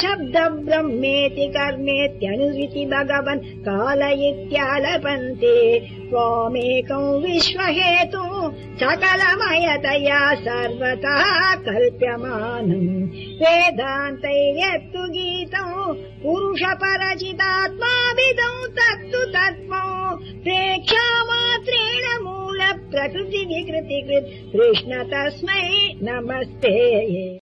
शब्द ब्रह्मेति कर्मेत्यनुविति भगवन् काल इत्यालपन्ते त्वामेकौ विश्वहेतु सकलमयतया सर्वतः कल्प्यमानम् वेदान्तै यत्तु गीतौ पुरुष परचितात्मा तत्तु तत्त्वौ। प्रेक्षामात्रेण मूल प्रकृति विकृति कृष्ण तस्मै नमस्ते।